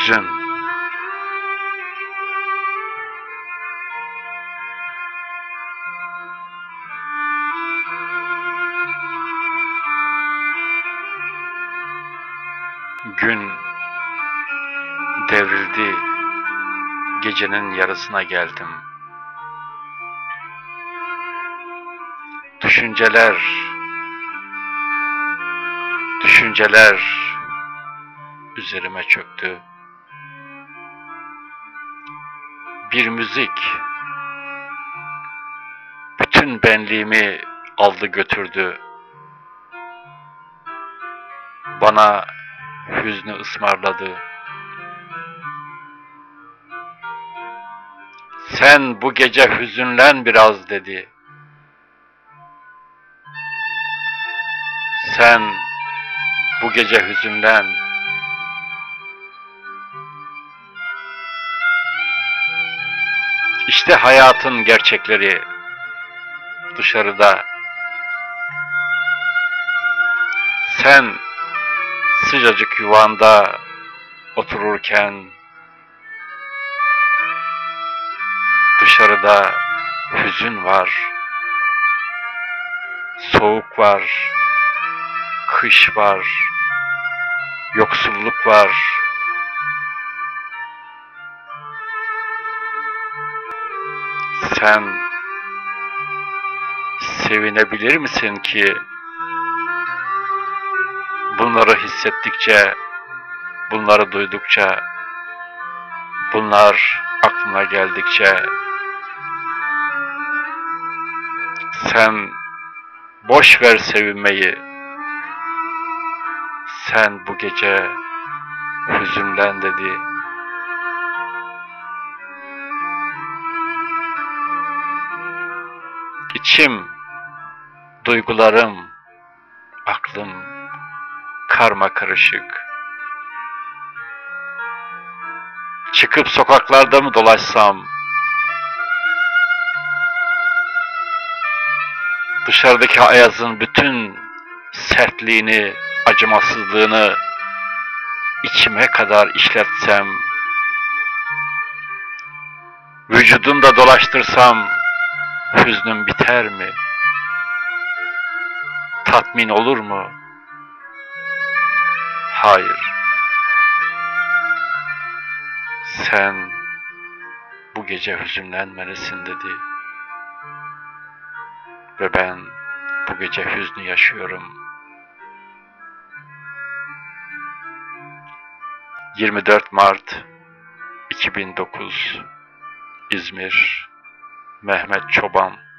Hüzün Gün devrildi. Gecenin yarısına geldim. Düşünceler Düşünceler üzerime çöktü. Bir müzik bütün benliğimi aldı götürdü. Bana hüznü ısmarladı. Sen bu gece hüzünlen biraz dedi. Sen bu gece hüzünlen. İşte hayatın gerçekleri dışarıda. Sen sıcacık yuvanda otururken dışarıda hüzün var, soğuk var, kış var, yoksulluk var. Sen sevinebilir misin ki bunları hissettikçe, bunları duydukça, bunlar aklına geldikçe sen boş ver sevinmeyi. Sen bu gece hüzünlen dedi. İçim, duygularım, aklım karma karışık. Çıkıp sokaklarda mı dolaşsam? Dışarıdaki ayazın bütün sertliğini, acımasızlığını içime kadar işletsem, vücudumda dolaştırsam hüznüm biter mi? Tatmin olur mu? Hayır. Sen bu gece hüzünlenmelisin dedi. Ve ben bu gece hüznü yaşıyorum. 24 Mart 2009 İzmir Mehmet Çoban